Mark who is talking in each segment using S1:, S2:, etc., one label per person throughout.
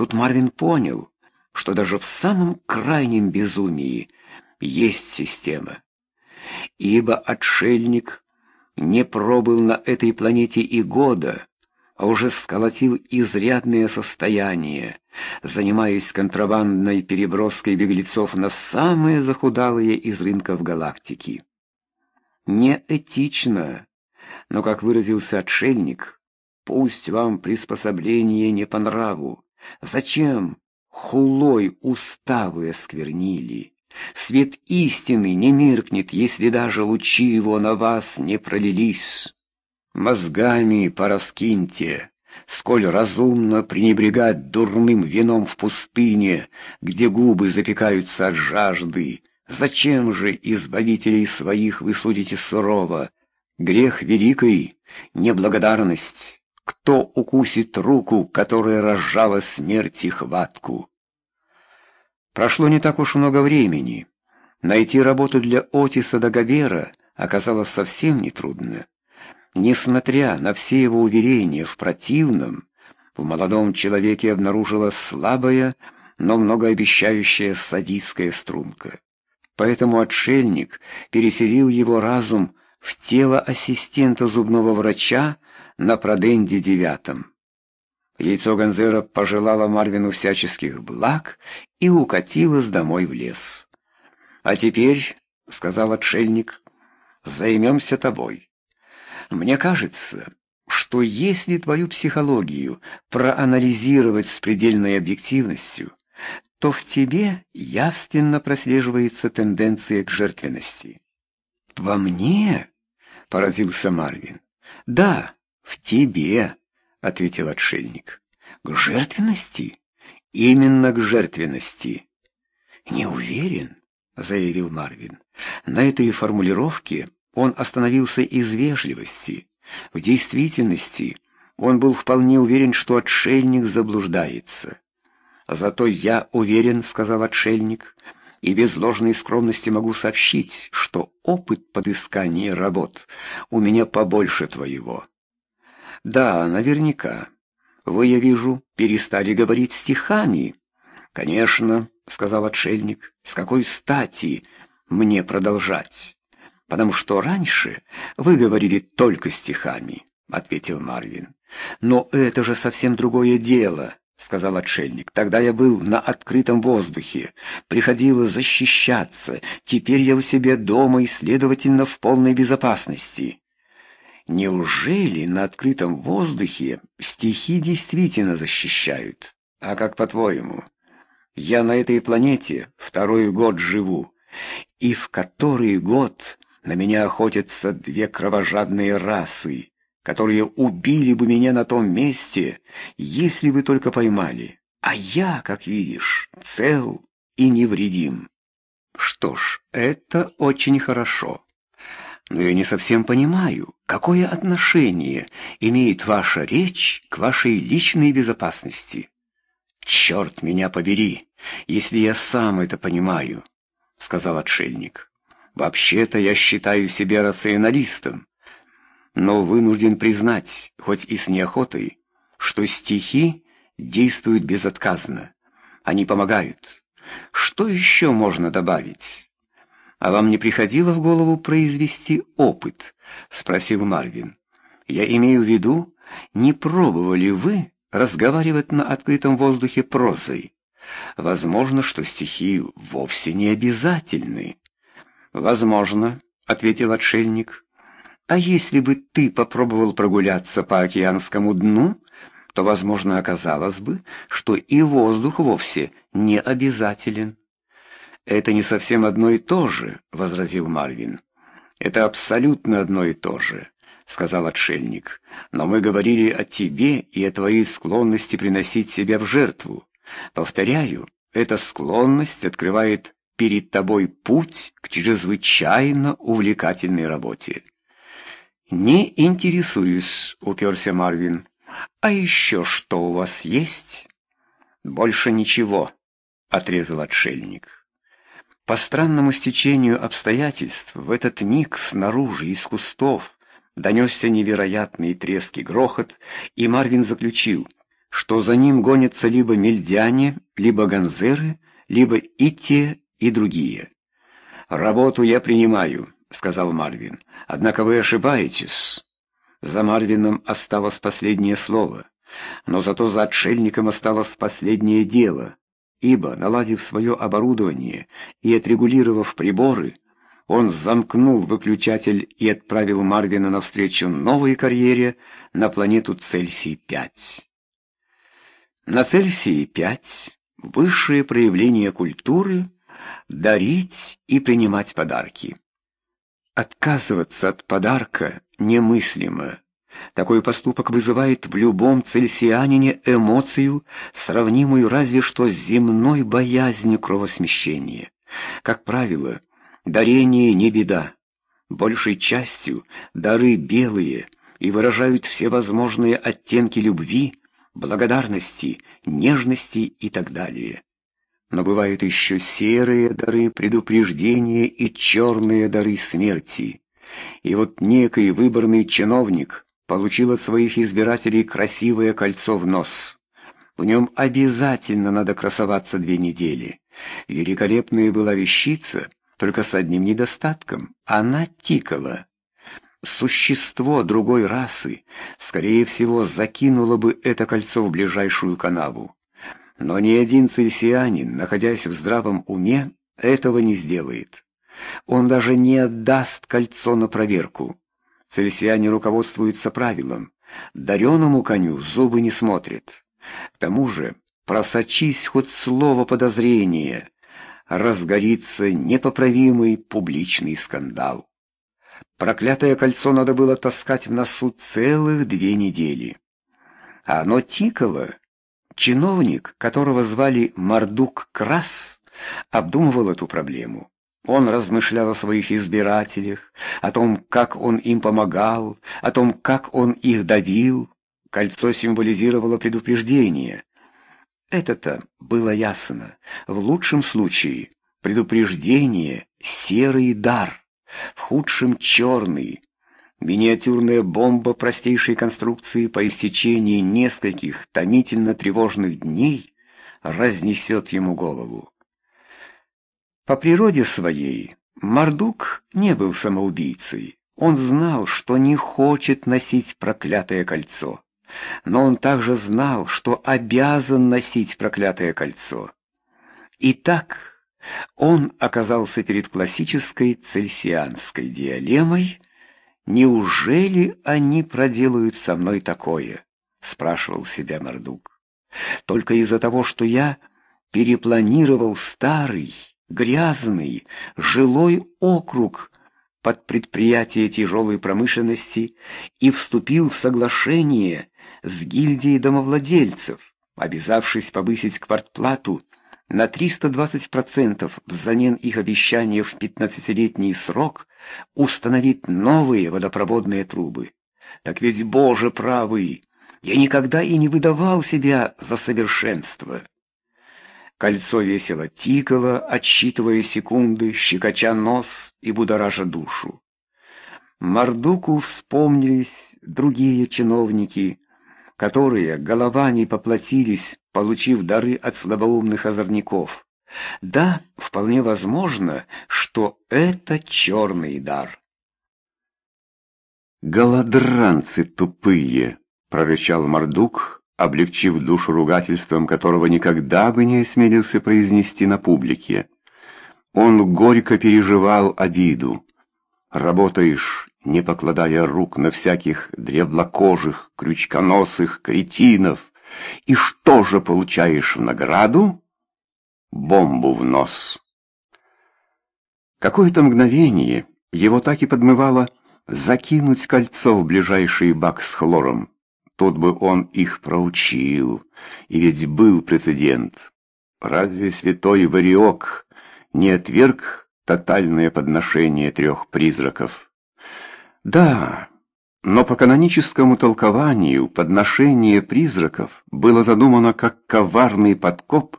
S1: Тут Марвин понял, что даже в самом крайнем безумии есть система. Ибо отшельник не пробыл на этой планете и года, а уже сколотил изрядное состояние, занимаясь контрабандной переброской беглецов на самые захудалые из рынков галактики. Неэтично, но, как выразился отшельник, пусть вам приспособление не по нраву. Зачем хулой уставы осквернили? Свет истины не меркнет, если даже лучи его на вас не пролились. Мозгами пораскиньте, сколь разумно пренебрегать дурным вином в пустыне, где губы запекаются от жажды. Зачем же избавителей своих вы судите сурово? Грех великий, неблагодарность. Кто укусит руку, которая разжала смерти хватку? Прошло не так уж много времени. Найти работу для Отиса Дагобера оказалось совсем нетрудно. Несмотря на все его уверения в противном, в молодом человеке обнаружилась слабая, но многообещающая садистская струнка. Поэтому отшельник переселил его разум в тело ассистента зубного врача на Проденде девятом. Яйцо Гонзера пожелало Марвину всяческих благ и укатилось домой в лес. «А теперь, — сказал отшельник, — займемся тобой. Мне кажется, что если твою психологию проанализировать с предельной объективностью, то в тебе явственно прослеживается тенденция к жертвенности». «Во мне?» — поразился Марвин. «Да, в тебе». — ответил отшельник. «К жертвенности? Именно к жертвенности». «Не уверен», — заявил Марвин. На этой формулировке он остановился из вежливости. В действительности он был вполне уверен, что отшельник заблуждается. «Зато я уверен», — сказал отшельник, — «и без ложной скромности могу сообщить, что опыт подыскания работ у меня побольше твоего». Да, наверняка. Вы, я вижу, перестали говорить стихами. Конечно, сказал отшельник. С какой стати мне продолжать? Потому что раньше вы говорили только стихами, ответил Марвин. Но это же совсем другое дело. — сказал отшельник. «Тогда я был на открытом воздухе. Приходилось защищаться. Теперь я у себя дома и, следовательно, в полной безопасности». Неужели на открытом воздухе стихи действительно защищают? А как по-твоему? Я на этой планете второй год живу, и в который год на меня охотятся две кровожадные расы, которые убили бы меня на том месте, если бы только поймали. А я, как видишь, цел и невредим. Что ж, это очень хорошо. Но я не совсем понимаю, какое отношение имеет ваша речь к вашей личной безопасности. Черт меня побери, если я сам это понимаю, сказал отшельник. Вообще-то я считаю себя рационалистом, но вынужден признать, хоть и с неохотой, что стихи действуют безотказно. Они помогают. Что еще можно добавить? «А вам не приходило в голову произвести опыт?» — спросил Марвин. «Я имею в виду, не пробовали вы разговаривать на открытом воздухе прозой? Возможно, что стихи вовсе не обязательны». «Возможно», — ответил отшельник. «А если бы ты попробовал прогуляться по океанскому дну, то, возможно, оказалось бы, что и воздух вовсе не обязателен». «Это не совсем одно и то же», — возразил Марвин. «Это абсолютно одно и то же», — сказал отшельник. «Но мы говорили о тебе и о твоей склонности приносить себя в жертву. Повторяю, эта склонность открывает перед тобой путь к чрезвычайно увлекательной работе». «Не интересуюсь», — уперся Марвин. «А еще что у вас есть?» «Больше ничего», — отрезал отшельник. По странному стечению обстоятельств в этот миг снаружи из кустов донесся невероятный трески грохот, и Марвин заключил, что за ним гонятся либо мельдяне, либо ганзеры, либо и те, и другие. «Работу я принимаю», — сказал Марвин. «Однако вы ошибаетесь». За Марвином осталось последнее слово, но зато за отшельником осталось последнее дело, ибо, наладив свое оборудование и отрегулировав приборы, он замкнул выключатель и отправил Марвина навстречу новой карьере на планету Цельсий-5. На Цельсии-5 высшее проявление культуры — дарить и принимать подарки. Отказываться от подарка немыслимо. Такой поступок вызывает в любом цельсианине эмоцию, сравнимую разве что с земной боязнью кровосмещения. Как правило, дарение не беда. Большей частью дары белые и выражают всевозможные оттенки любви, благодарности, нежности и так далее. Но бывают еще серые дары предупреждения и черные дары смерти. И вот некий выборный чиновник получил от своих избирателей красивое кольцо в нос. В нем обязательно надо красоваться две недели. Великолепная была вещица, только с одним недостатком. Она тикала. Существо другой расы, скорее всего, закинуло бы это кольцо в ближайшую канаву. Но ни один цельсианин, находясь в здравом уме, этого не сделает. Он даже не отдаст кольцо на проверку. Цельсиане руководствуются правилом. Дареному коню зубы не смотрят. К тому же, просочись хоть слово подозрения, разгорится непоправимый публичный скандал. Проклятое кольцо надо было таскать в носу целых две недели. А оно тикало. Чиновник, которого звали Мардук Крас, обдумывал эту проблему. Он размышлял о своих избирателях, о том, как он им помогал, о том, как он их давил. Кольцо символизировало предупреждение. Это-то было ясно. В лучшем случае предупреждение — серый дар в худшем черный. Миниатюрная бомба простейшей конструкции по истечении нескольких томительно тревожных дней разнесет ему голову. По природе своей Мардук не был самоубийцей. Он знал, что не хочет носить проклятое кольцо. Но он также знал, что обязан носить проклятое кольцо. Итак, он оказался перед классической цельсианской диалемой. «Неужели они проделают со мной такое?» — спрашивал себя Мордук. «Только из-за того, что я перепланировал старый, грязный, жилой округ под предприятие тяжелой промышленности и вступил в соглашение с гильдией домовладельцев, обязавшись повысить квартплату на 320% взамен их обещания в 15-летний срок установить новые водопроводные трубы. Так ведь, Боже правый, я никогда и не выдавал себя за совершенство. Кольцо весело тикало, отсчитывая секунды, щекоча нос и будоража душу. Мордуку вспомнились другие чиновники, которые головами поплатились, получив дары от слабоумных озорников. Да, вполне возможно, что это черный дар.
S2: «Голодранцы тупые!» — прорычал Мордук, облегчив душу ругательством, которого никогда бы не осмелился произнести на публике. Он горько переживал обиду. «Работаешь не покладая рук на всяких древлокожих, крючконосых кретинов. И что же получаешь в награду? Бомбу в нос. Какое-то мгновение его так и подмывало закинуть кольцо в ближайший бак с хлором. Тут бы он их проучил, и ведь был прецедент. Разве святой Вариок не отверг тотальное подношение трех призраков? Да, но по каноническому толкованию подношение призраков было задумано как коварный подкоп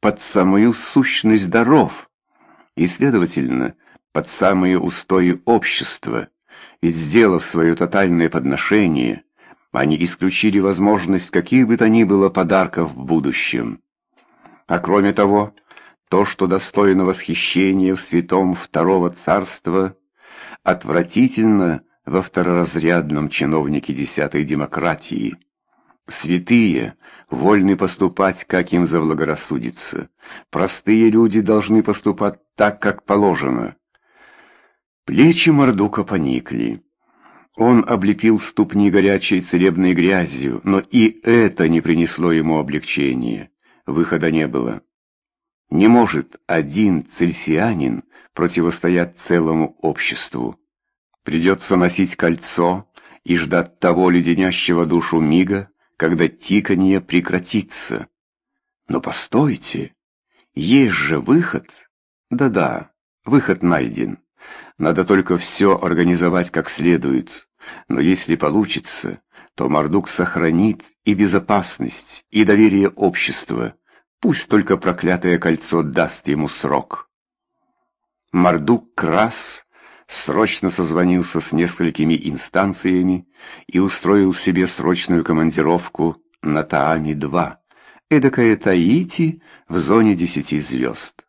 S2: под самую сущность даров и, следовательно, под самые устои общества, ведь, сделав свое тотальное подношение, Они исключили возможность каких бы то ни было подарков в будущем. А кроме того, то, что достойно восхищения в святом второго царства, отвратительно во второразрядном чиновнике десятой демократии. Святые вольны поступать, как им заблагорассудится. Простые люди должны поступать так, как положено. Плечи Мордука поникли. Он облепил ступни горячей целебной грязью, но и это не принесло ему облегчения. Выхода не было. Не может один цельсианин противостоять целому обществу. Придется носить кольцо и ждать того леденящего душу мига, когда тиканье прекратится. Но постойте, есть же выход. Да-да, выход найден. Надо только все организовать как следует. Но если получится, то Мордук сохранит и безопасность, и доверие общества. Пусть только проклятое кольцо даст ему срок. Мордук Крас срочно созвонился с несколькими инстанциями и устроил себе срочную командировку на Таами-2, эдакое Таити в зоне десяти звезд.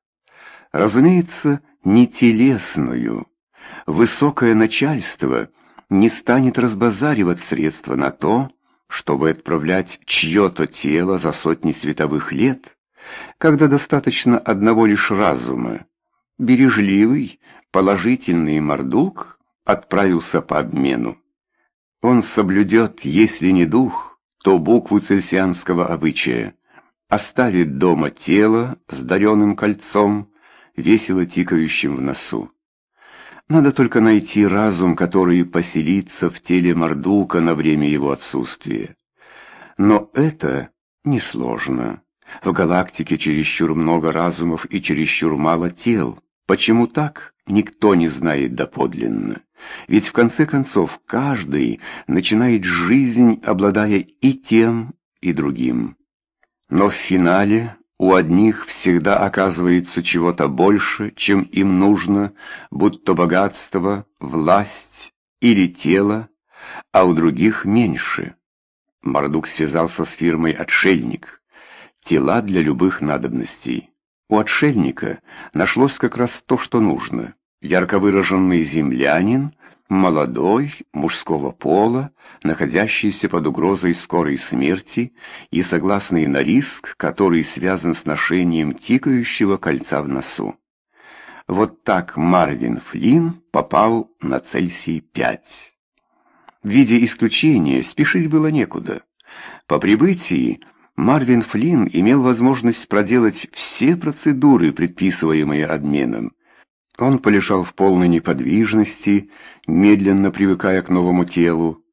S2: Разумеется, не телесную. Высокое начальство не станет разбазаривать средства на то, чтобы отправлять чье-то тело за сотни световых лет, когда достаточно одного лишь разума. Бережливый, положительный Мордук отправился по обмену. Он соблюдет, если не дух, то букву цельсианского обычая, оставит дома тело с даренным кольцом, весело тикающим в носу. Надо только найти разум, который поселится в теле Мордука на время его отсутствия. Но это несложно. В галактике чересчур много разумов и чересчур мало тел. Почему так, никто не знает доподлинно. Ведь в конце концов каждый начинает жизнь, обладая и тем, и другим. Но в финале у одних всегда оказывается чего-то больше, чем им нужно, будь то богатство, власть или тело, а у других меньше. Мордук связался с фирмой «Отшельник». Тела для любых надобностей. У отшельника нашлось как раз то, что нужно. Ярко выраженный землянин, молодой, мужского пола, находящийся под угрозой скорой смерти и согласный на риск, который связан с ношением тикающего кольца в носу. Вот так Марвин Флинн попал на Цельсий-5. В виде исключения спешить было некуда. По прибытии Марвин Флинн имел возможность проделать все процедуры, предписываемые обменом. Он полежал в полной неподвижности, медленно привыкая к новому телу.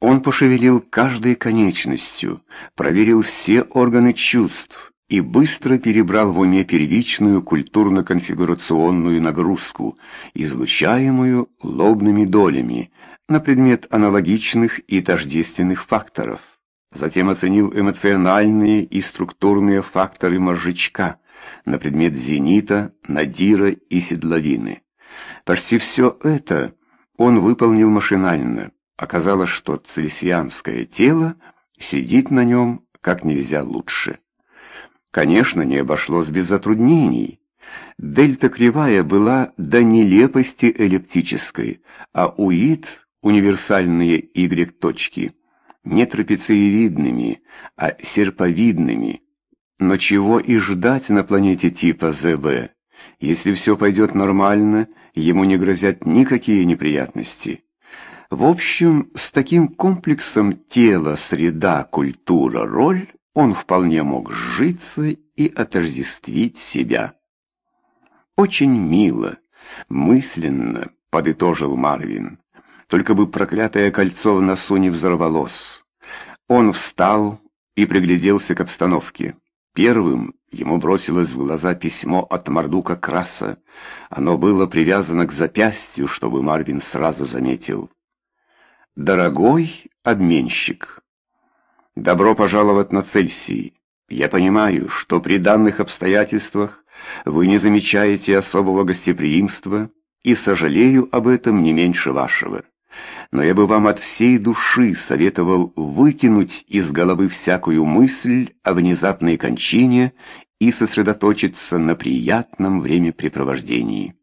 S2: Он пошевелил каждой конечностью, проверил все органы чувств и быстро перебрал в уме первичную культурно-конфигурационную нагрузку, излучаемую лобными долями, на предмет аналогичных и тождественных факторов. Затем оценил эмоциональные и структурные факторы мозжечка на предмет зенита, надира и седловины. Почти все это он выполнил машинально. Оказалось, что цельсианское тело сидит на нем как нельзя лучше. Конечно, не обошлось без затруднений. Дельта-кривая была до нелепости эллиптической, а УИД, универсальные Y-точки – не трапециевидными, а серповидными. Но чего и ждать на планете типа ЗВ? Если все пойдет нормально, ему не грозят никакие неприятности. В общем, с таким комплексом тела, среда, культура, роль он вполне мог сжиться и отождествить себя. «Очень мило, мысленно», — подытожил Марвин. Только бы проклятое кольцо в носу не взорвалось. Он встал и пригляделся к обстановке. Первым ему бросилось в глаза письмо от Мордука Краса. Оно было привязано к запястью, чтобы Марвин сразу заметил. «Дорогой обменщик, добро пожаловать на Цельсий. Я понимаю, что при данных обстоятельствах вы не замечаете особого гостеприимства, и сожалею об этом не меньше вашего. Но я бы вам от всей души советовал выкинуть из головы всякую мысль о внезапной кончине и сосредоточиться на приятном времяпрепровождении.